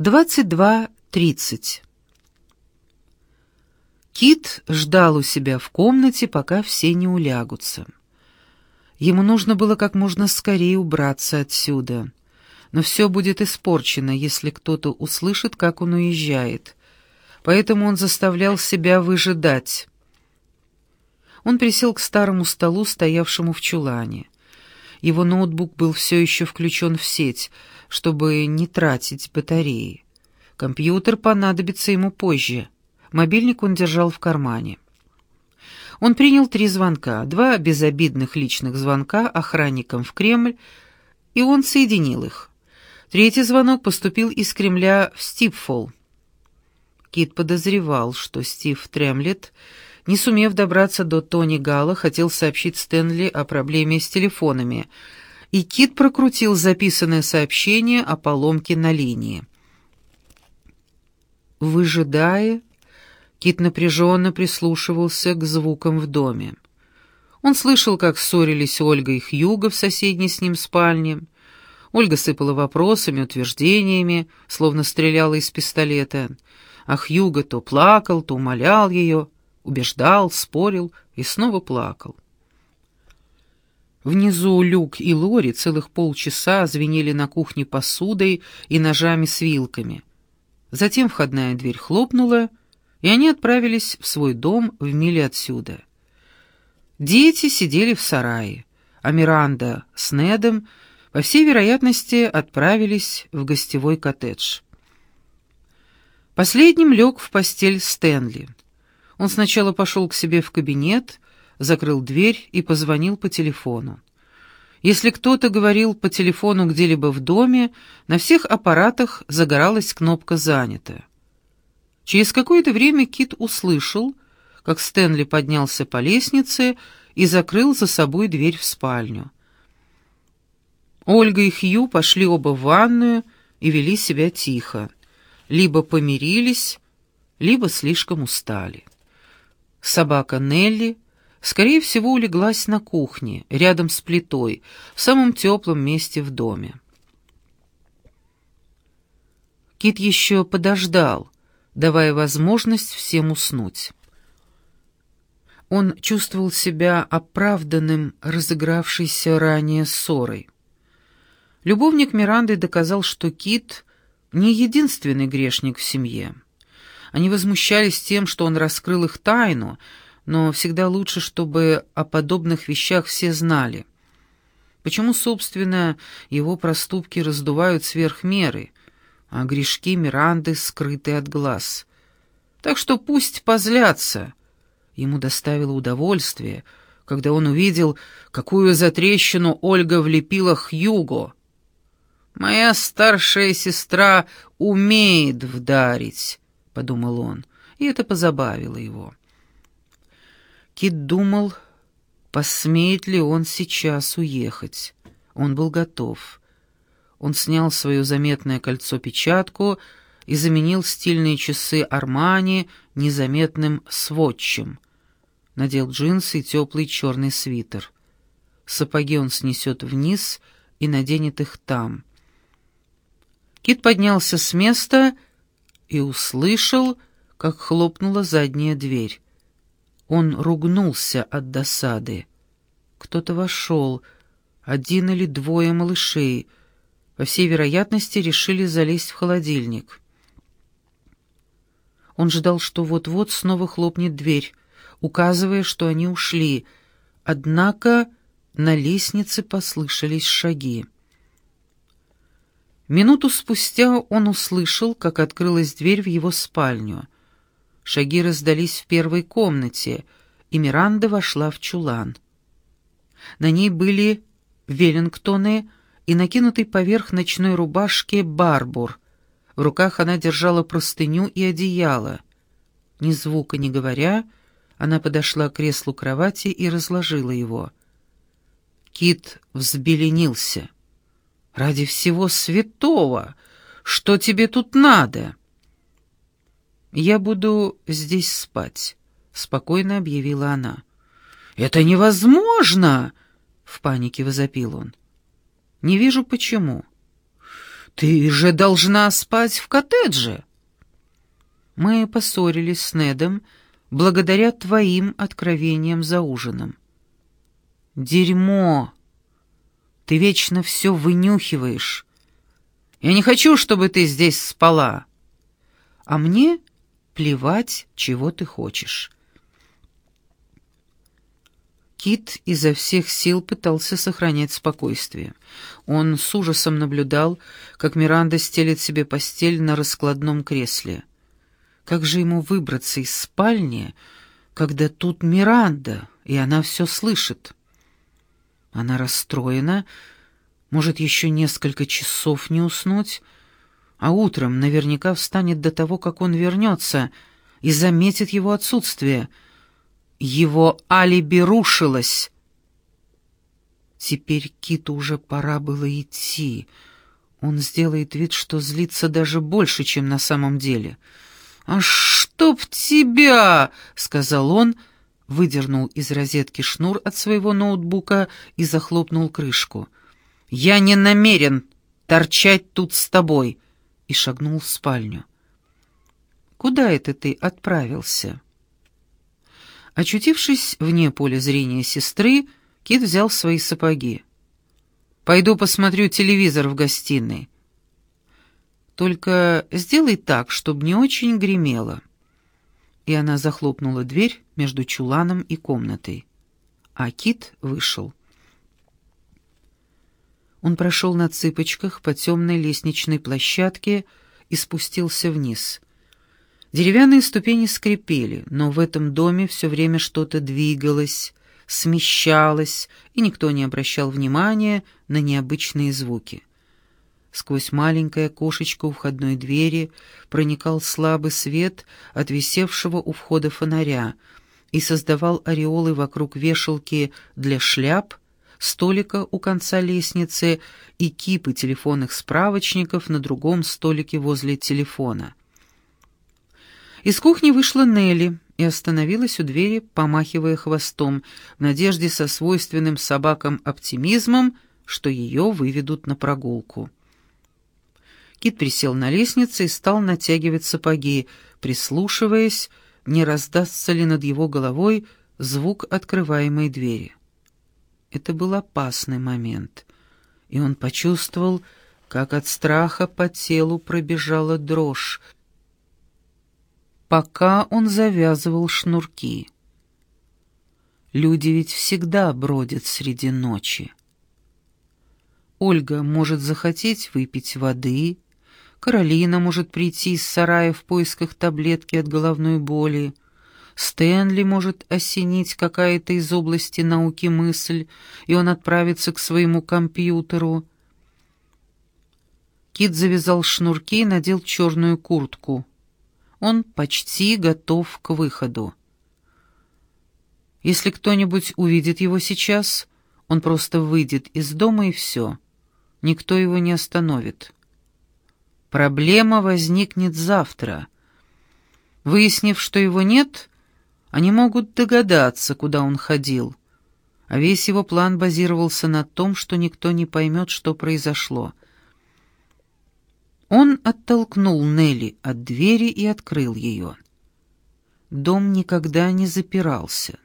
22.30 Кит ждал у себя в комнате, пока все не улягутся. Ему нужно было как можно скорее убраться отсюда. Но все будет испорчено, если кто-то услышит, как он уезжает. Поэтому он заставлял себя выжидать. Он присел к старому столу, стоявшему в чулане. Его ноутбук был все еще включен в сеть, чтобы не тратить батареи. Компьютер понадобится ему позже. Мобильник он держал в кармане. Он принял три звонка, два безобидных личных звонка охранникам в Кремль, и он соединил их. Третий звонок поступил из Кремля в Стипфол. Кит подозревал, что Стив Тремлет не сумев добраться до Тони Гала, хотел сообщить Стэнли о проблеме с телефонами, и Кит прокрутил записанное сообщение о поломке на линии. Выжидая, Кит напряженно прислушивался к звукам в доме. Он слышал, как ссорились Ольга и Хьюго в соседней с ним спальне. Ольга сыпала вопросами, утверждениями, словно стреляла из пистолета. А Хьюго то плакал, то умолял ее — убеждал, спорил и снова плакал. Внизу Люк и Лори целых полчаса звенели на кухне посудой и ножами с вилками. Затем входная дверь хлопнула, и они отправились в свой дом в миле отсюда. Дети сидели в сарае, а Миранда с Недом, по всей вероятности, отправились в гостевой коттедж. Последним лег в постель Стэнли. Он сначала пошел к себе в кабинет, закрыл дверь и позвонил по телефону. Если кто-то говорил по телефону где-либо в доме, на всех аппаратах загоралась кнопка «Занято». Через какое-то время Кит услышал, как Стэнли поднялся по лестнице и закрыл за собой дверь в спальню. Ольга и Хью пошли оба в ванную и вели себя тихо. Либо помирились, либо слишком устали. Собака Нелли, скорее всего, улеглась на кухне, рядом с плитой, в самом теплом месте в доме. Кит еще подождал, давая возможность всем уснуть. Он чувствовал себя оправданным разыгравшейся ранее ссорой. Любовник Миранды доказал, что Кит — не единственный грешник в семье. Они возмущались тем, что он раскрыл их тайну, но всегда лучше, чтобы о подобных вещах все знали. Почему, собственно, его проступки раздувают сверх меры, а грешки Миранды скрыты от глаз? Так что пусть позлятся. Ему доставило удовольствие, когда он увидел, какую затрещину Ольга влепила Хьюго. «Моя старшая сестра умеет вдарить», подумал он, и это позабавило его. Кит думал, посмеет ли он сейчас уехать. Он был готов. Он снял свое заметное кольцо-печатку и заменил стильные часы Армани незаметным сводчем. Надел джинсы и теплый черный свитер. Сапоги он снесет вниз и наденет их там. Кит поднялся с места и и услышал, как хлопнула задняя дверь. Он ругнулся от досады. Кто-то вошел, один или двое малышей, по всей вероятности, решили залезть в холодильник. Он ждал, что вот-вот снова хлопнет дверь, указывая, что они ушли, однако на лестнице послышались шаги. Минуту спустя он услышал, как открылась дверь в его спальню. Шаги раздались в первой комнате, и Миранда вошла в чулан. На ней были веллингтоны и накинутый поверх ночной рубашки барбур. В руках она держала простыню и одеяло. Ни звука не говоря, она подошла к креслу кровати и разложила его. Кит взбеленился — Ради всего святого! Что тебе тут надо?» «Я буду здесь спать», — спокойно объявила она. «Это невозможно!» — в панике возопил он. «Не вижу, почему». «Ты же должна спать в коттедже!» Мы поссорились с Недом благодаря твоим откровениям за ужином. «Дерьмо! Ты вечно все вынюхиваешь. Я не хочу, чтобы ты здесь спала. А мне плевать, чего ты хочешь». Кит изо всех сил пытался сохранять спокойствие. Он с ужасом наблюдал, как Миранда стелит себе постель на раскладном кресле. Как же ему выбраться из спальни, когда тут Миранда, и она все слышит? Она расстроена, может еще несколько часов не уснуть, а утром наверняка встанет до того, как он вернется, и заметит его отсутствие — его алиби рушилось. Теперь Киту уже пора было идти. Он сделает вид, что злится даже больше, чем на самом деле. «А чтоб тебя!» — сказал он, выдернул из розетки шнур от своего ноутбука и захлопнул крышку. «Я не намерен торчать тут с тобой!» и шагнул в спальню. «Куда это ты отправился?» Очутившись вне поля зрения сестры, Кит взял свои сапоги. «Пойду посмотрю телевизор в гостиной». «Только сделай так, чтобы не очень гремело». И она захлопнула дверь между чуланом и комнатой. А Кит вышел. Он прошел на цыпочках по темной лестничной площадке и спустился вниз — Деревянные ступени скрипели, но в этом доме все время что-то двигалось, смещалось, и никто не обращал внимания на необычные звуки. Сквозь маленькое окошечко у входной двери проникал слабый свет от висевшего у входа фонаря и создавал ореолы вокруг вешалки для шляп, столика у конца лестницы и кипы телефонных справочников на другом столике возле телефона. Из кухни вышла Нелли и остановилась у двери, помахивая хвостом, в надежде со свойственным собакам оптимизмом, что ее выведут на прогулку. Кит присел на лестнице и стал натягивать сапоги, прислушиваясь, не раздастся ли над его головой звук открываемой двери. Это был опасный момент, и он почувствовал, как от страха по телу пробежала дрожь, пока он завязывал шнурки. Люди ведь всегда бродят среди ночи. Ольга может захотеть выпить воды, Каролина может прийти из сарая в поисках таблетки от головной боли, Стэнли может осенить какая-то из области науки мысль, и он отправится к своему компьютеру. Кит завязал шнурки и надел черную куртку. Он почти готов к выходу. Если кто-нибудь увидит его сейчас, он просто выйдет из дома и все. Никто его не остановит. Проблема возникнет завтра. Выяснив, что его нет, они могут догадаться, куда он ходил. А весь его план базировался на том, что никто не поймет, что произошло — он оттолкнул Нелли от двери и открыл ее. Дом никогда не запирался.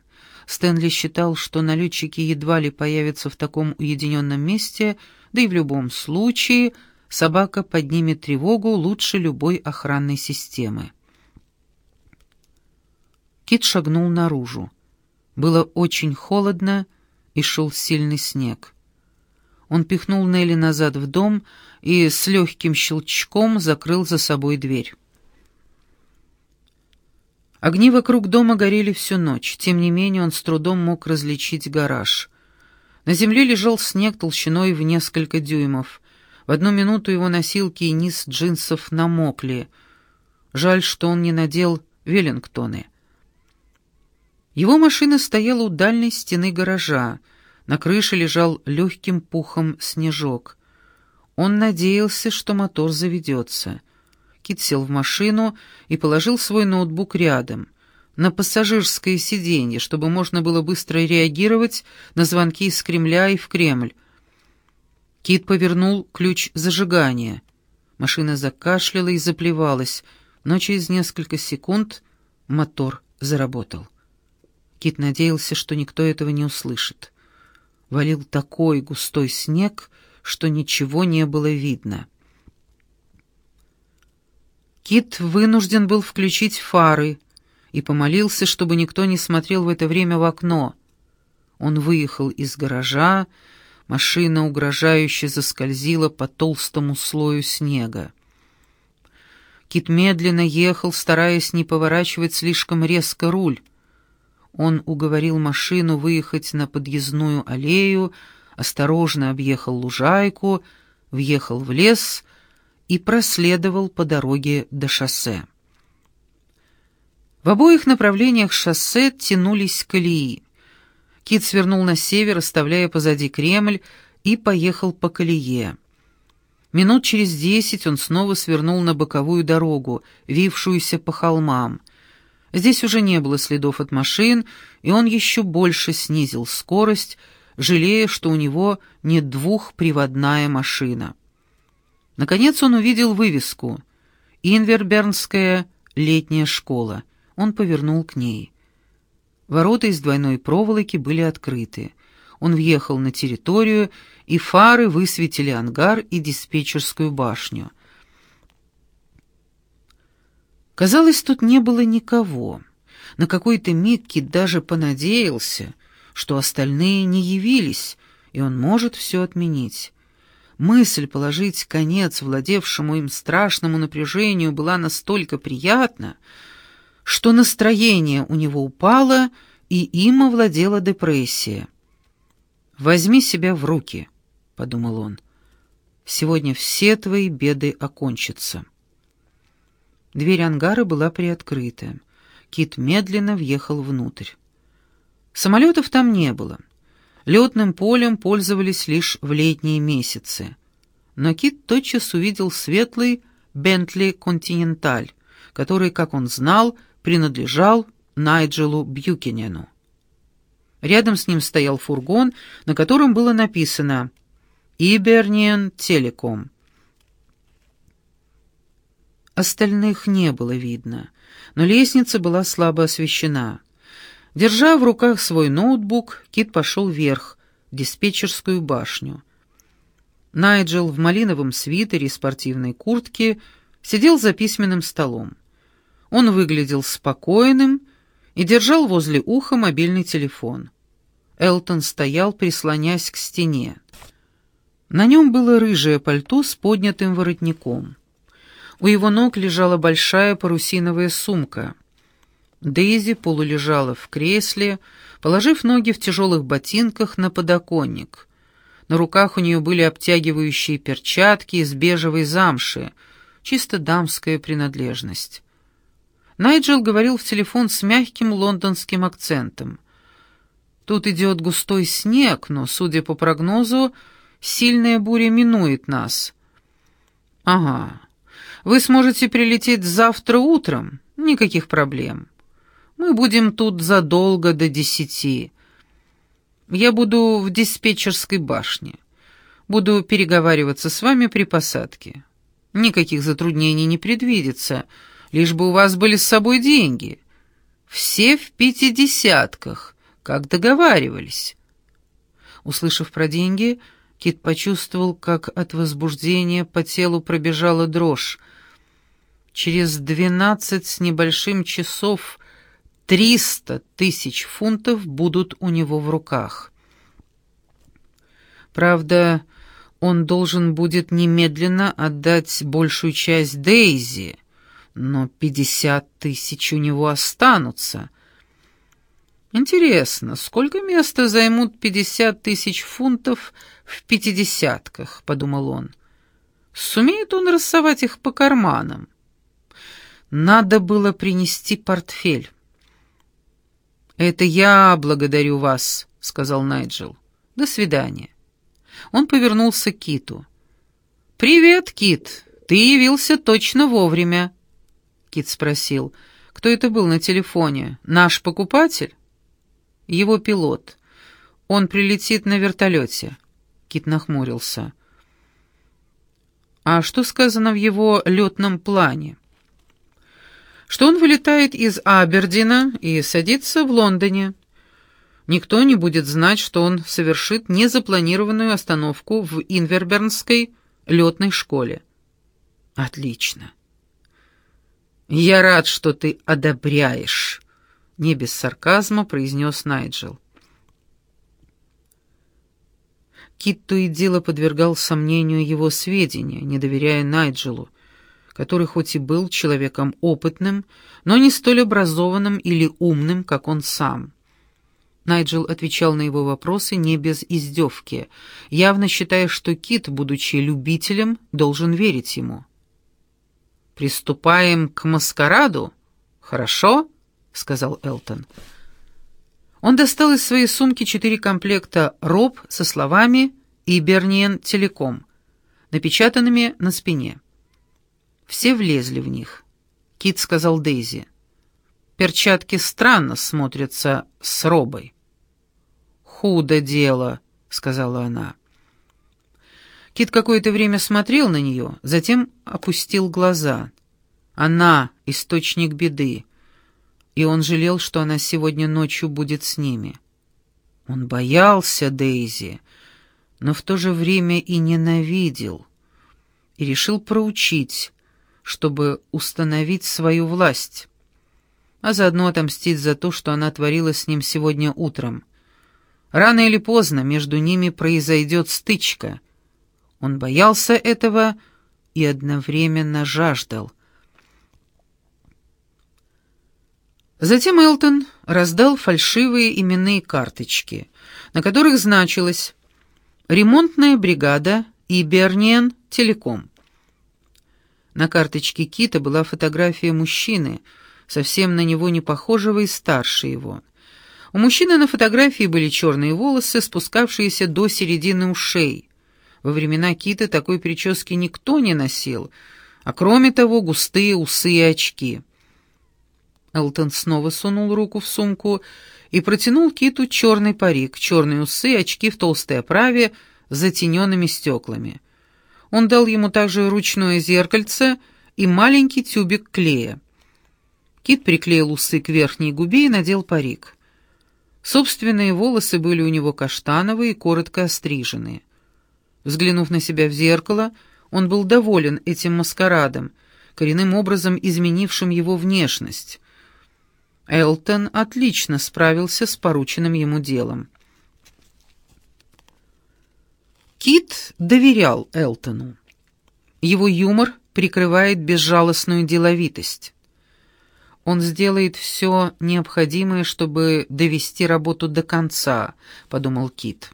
Стэнли считал, что налетчики едва ли появятся в таком уединенном месте, да и в любом случае собака поднимет тревогу лучше любой охранной системы. Кит шагнул наружу. Было очень холодно и шел сильный снег. Он пихнул Нелли назад в дом и с легким щелчком закрыл за собой дверь. Огни вокруг дома горели всю ночь, тем не менее он с трудом мог различить гараж. На земле лежал снег толщиной в несколько дюймов. В одну минуту его носилки и низ джинсов намокли. Жаль, что он не надел веллингтоны. Его машина стояла у дальней стены гаража. На крыше лежал легким пухом снежок — он надеялся, что мотор заведется. Кит сел в машину и положил свой ноутбук рядом, на пассажирское сиденье, чтобы можно было быстро реагировать на звонки из Кремля и в Кремль. Кит повернул ключ зажигания. Машина закашляла и заплевалась, но через несколько секунд мотор заработал. Кит надеялся, что никто этого не услышит. Валил такой густой снег, что ничего не было видно. Кит вынужден был включить фары и помолился, чтобы никто не смотрел в это время в окно. Он выехал из гаража, машина угрожающе заскользила по толстому слою снега. Кит медленно ехал, стараясь не поворачивать слишком резко руль. Он уговорил машину выехать на подъездную аллею, осторожно объехал лужайку, въехал в лес и проследовал по дороге до шоссе. В обоих направлениях шоссе тянулись колеи. Кит свернул на север, оставляя позади Кремль, и поехал по колее. Минут через десять он снова свернул на боковую дорогу, вившуюся по холмам — Здесь уже не было следов от машин, и он еще больше снизил скорость, жалея, что у него не двухприводная машина. Наконец он увидел вывеску «Инвербернская летняя школа». Он повернул к ней. Ворота из двойной проволоки были открыты. Он въехал на территорию, и фары высветили ангар и диспетчерскую башню — Казалось, тут не было никого. На какой-то миг Кит даже понадеялся, что остальные не явились, и он может все отменить. Мысль положить конец владевшему им страшному напряжению была настолько приятна, что настроение у него упало, и им овладела депрессия. «Возьми себя в руки», — подумал он. «Сегодня все твои беды окончатся». Дверь ангара была приоткрыта. Кит медленно въехал внутрь. Самолетов там не было. Летным полем пользовались лишь в летние месяцы. Но Кит тотчас увидел светлый Бентли Континенталь, который, как он знал, принадлежал Найджелу Бьюкинену. Рядом с ним стоял фургон, на котором было написано «Иберниен Телеком». Остальных не было видно, но лестница была слабо освещена. Держа в руках свой ноутбук, Кит пошел вверх, в диспетчерскую башню. Найджел в малиновом свитере и спортивной куртке сидел за письменным столом. Он выглядел спокойным и держал возле уха мобильный телефон. Элтон стоял, прислонясь к стене. На нем было рыжее пальто с поднятым воротником. У его ног лежала большая парусиновая сумка. Дейзи полулежала в кресле, положив ноги в тяжелых ботинках на подоконник. На руках у нее были обтягивающие перчатки из бежевой замши, чисто дамская принадлежность. Найджел говорил в телефон с мягким лондонским акцентом. «Тут идет густой снег, но, судя по прогнозу, сильная буря минует нас». «Ага, вы сможете прилететь завтра утром, никаких проблем. Мы будем тут задолго до десяти. Я буду в диспетчерской башне. Буду переговариваться с вами при посадке. Никаких затруднений не предвидится, лишь бы у вас были с собой деньги. Все в пятидесятках, как договаривались. Услышав про деньги, Кит почувствовал, как от возбуждения по телу пробежала дрожь, Через двенадцать с небольшим часов триста тысяч фунтов будут у него в руках. Правда, он должен будет немедленно отдать большую часть Дейзи, но пятьдесят тысяч у него останутся. Интересно, сколько места займут пятьдесят тысяч фунтов в пятидесятках, — подумал он. Сумеет он рассовать их по карманам? Надо было принести портфель. «Это я благодарю вас», — сказал Найджел. «До свидания». Он повернулся к Киту. «Привет, Кит. Ты явился точно вовремя». Кит спросил, кто это был на телефоне? Наш покупатель? Его пилот. — Он прилетит на вертолете. Кит нахмурился. А что сказано в его летном плане? Что он вылетает из Абердина и садится в Лондоне. Никто не будет знать, что он совершит незапланированную остановку в Инвербернской летной школе. Отлично. Я рад, что ты одобряешь, не без сарказма произнес Найджел. Кит то и дело подвергал сомнению его сведения, не доверяя Найджелу, который хоть и был человеком опытным, но не столь образованным или умным, как он сам. Найджел отвечал на его вопросы не без издевки, явно считая, что Кит, будучи любителем, должен верить ему. «Приступаем к маскараду? Хорошо?» — сказал Элтон. Он достал из своей сумки четыре комплекта роб со словами «Иберниен Телеком», напечатанными на спине. Все влезли в них. Кит сказал Дейзи. «Перчатки странно смотрятся с робой». «Худо дело», — сказала она. Кит какое-то время смотрел на нее, затем опустил глаза. Она — источник беды, и он жалел, что она сегодня ночью будет с ними. Он боялся Дейзи, но в то же время и ненавидел, и решил проучить, чтобы установить свою власть, а заодно отомстить за то, что она творила с ним сегодня утром. Рано или поздно между ними произойдет стычка — он боялся этого и одновременно жаждал. Затем Элтон раздал фальшивые именные карточки, на которых значилось «Ремонтная бригада и Берниен Телеком». На карточке Кита была фотография мужчины, совсем на него не похожего и старше его. У мужчины на фотографии были черные волосы, спускавшиеся до середины ушей. Во времена Кита такой прически никто не носил, а кроме того густые усы и очки. Элтон снова сунул руку в сумку и протянул Киту черный парик, черные усы, очки в толстой оправе с затененными стеклами. Он дал ему также ручное зеркальце и маленький тюбик клея. Кит приклеил усы к верхней губе и надел парик. Собственные волосы были у него каштановые и коротко остриженные. Взглянув на себя в зеркало, он был доволен этим маскарадом, коренным образом изменившим его внешность. Элтон отлично справился с порученным ему делом. Кит доверял Элтону. Его юмор прикрывает безжалостную деловитость. Он сделает все необходимое, чтобы довести работу до конца, подумал Кит.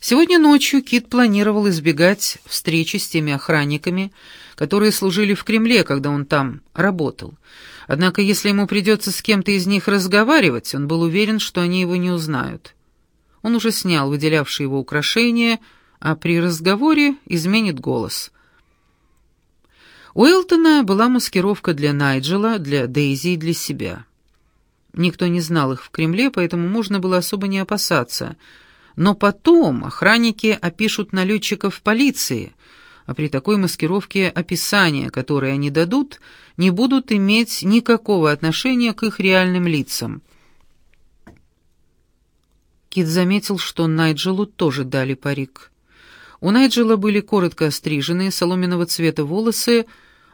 Сегодня ночью Кит планировал избегать встречи с теми охранниками, которые служили в Кремле, когда он там работал. Однако, если ему придется с кем-то из них разговаривать, он был уверен, что они его не узнают. Он уже снял выделявшие его украшения, а при разговоре изменит голос. У Элтона была маскировка для Найджела, для Дейзи и для себя. Никто не знал их в Кремле, поэтому можно было особо не опасаться — но потом охранники опишут налетчиков полиции, а при такой маскировке описания, которые они дадут, не будут иметь никакого отношения к их реальным лицам. Кит заметил, что Найджелу тоже дали парик. У Найджела были коротко остриженные, соломенного цвета волосы,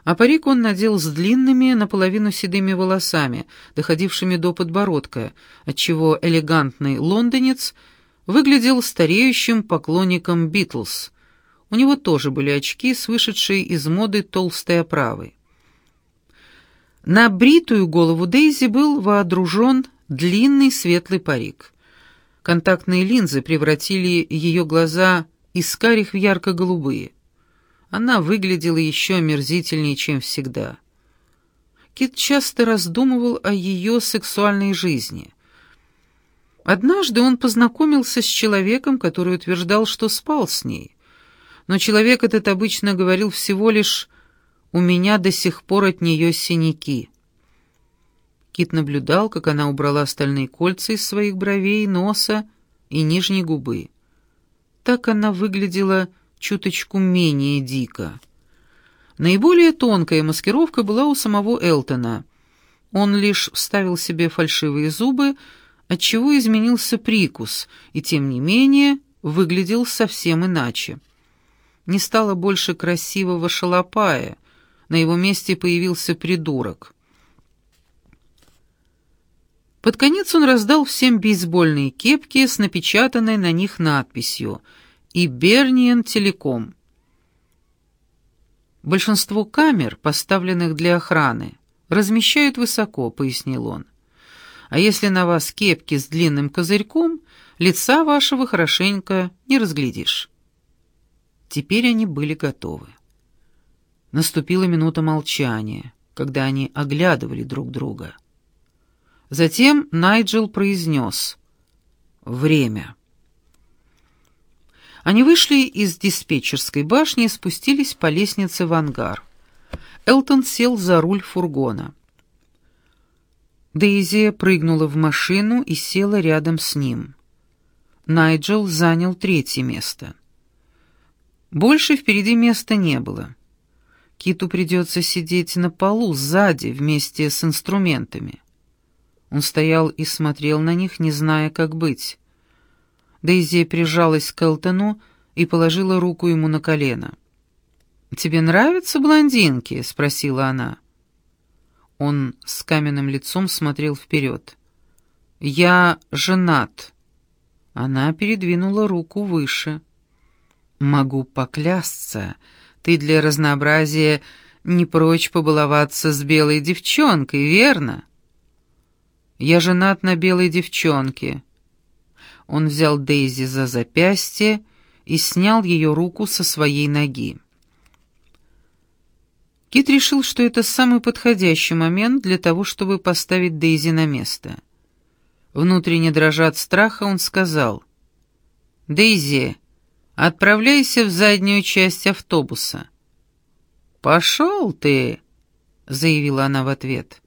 а парик он надел с длинными, наполовину седыми волосами, доходившими до подбородка, отчего элегантный лондонец — выглядел стареющим поклонником Битлз. У него тоже были очки с вышедшей из моды толстой оправой. На бритую голову Дейзи был воодружен длинный светлый парик. Контактные линзы превратили ее глаза из карих в ярко-голубые. Она выглядела еще омерзительнее, чем всегда. Кит часто раздумывал о ее сексуальной жизни. Однажды он познакомился с человеком, который утверждал, что спал с ней. Но человек этот обычно говорил всего лишь «у меня до сих пор от нее синяки». Кит наблюдал, как она убрала остальные кольца из своих бровей, носа и нижней губы. Так она выглядела чуточку менее дико. Наиболее тонкая маскировка была у самого Элтона. Он лишь вставил себе фальшивые зубы, отчего изменился прикус, и тем не менее выглядел совсем иначе. Не стало больше красивого шалопая, на его месте появился придурок. Под конец он раздал всем бейсбольные кепки с напечатанной на них надписью «Иберниен Телеком». Большинство камер, поставленных для охраны, размещают высоко, пояснил он. А если на вас кепки с длинным козырьком, лица вашего хорошенько не разглядишь. Теперь они были готовы. Наступила минута молчания, когда они оглядывали друг друга. Затем Найджел произнес «Время». Они вышли из диспетчерской башни и спустились по лестнице в ангар. Элтон сел за руль фургона. Дейзи прыгнула в машину и села рядом с ним. Найджел занял третье место. Больше впереди места не было. Киту придется сидеть на полу сзади вместе с инструментами. Он стоял и смотрел на них, не зная, как быть. Дейзи прижалась к Элтону и положила руку ему на колено. «Тебе нравятся блондинки?» — спросила она. Он с каменным лицом смотрел вперед. «Я женат». Она передвинула руку выше. «Могу поклясться, ты для разнообразия не прочь побаловаться с белой девчонкой, верно?» «Я женат на белой девчонке». Он взял Дейзи за запястье и снял ее руку со своей ноги. Кит решил, что это самый подходящий момент для того, чтобы поставить Дейзи на место. Внутренне дрожа от страха, он сказал, «Дейзи, отправляйся в заднюю часть автобуса». «Пошел ты», — заявила она в ответ.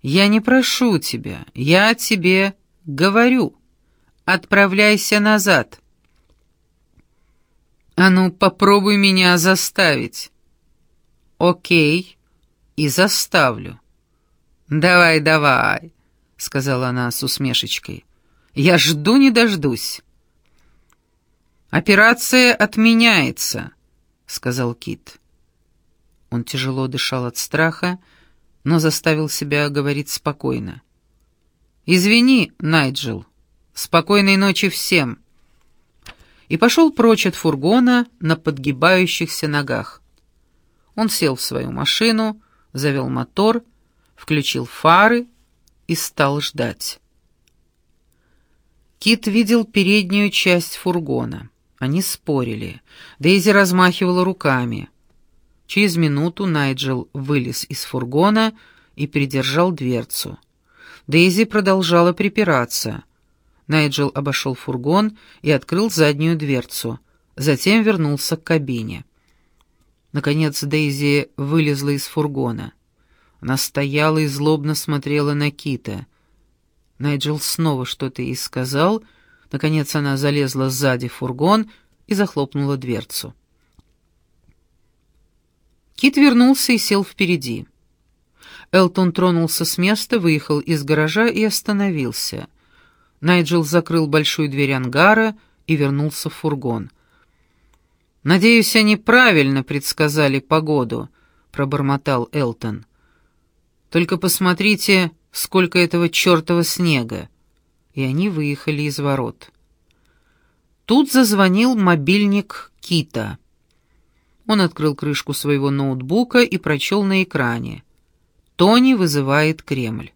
«Я не прошу тебя, я тебе говорю. Отправляйся назад». «А ну, попробуй меня заставить». «Окей, и заставлю». «Давай, давай», — сказала она с усмешечкой. «Я жду не дождусь». «Операция отменяется», — сказал Кит. Он тяжело дышал от страха, но заставил себя говорить спокойно. «Извини, Найджел. Спокойной ночи всем!» И пошел прочь от фургона на подгибающихся ногах. Он сел в свою машину, завел мотор, включил фары и стал ждать. Кит видел переднюю часть фургона. Они спорили. Дейзи размахивала руками. Через минуту Найджел вылез из фургона и придержал дверцу. Дейзи продолжала припираться. Найджел обошел фургон и открыл заднюю дверцу. Затем вернулся к кабине. Наконец Дейзи вылезла из фургона. Она стояла и злобно смотрела на Кита. Найджел снова что-то ей сказал. Наконец она залезла сзади в фургон и захлопнула дверцу. Кит вернулся и сел впереди. Элтон тронулся с места, выехал из гаража и остановился. Найджел закрыл большую дверь ангара и вернулся в фургон. «Надеюсь, они правильно предсказали погоду», — пробормотал Элтон. «Только посмотрите, сколько этого чертова снега!» И они выехали из ворот. Тут зазвонил мобильник Кита. Он открыл крышку своего ноутбука и прочел на экране. «Тони вызывает Кремль».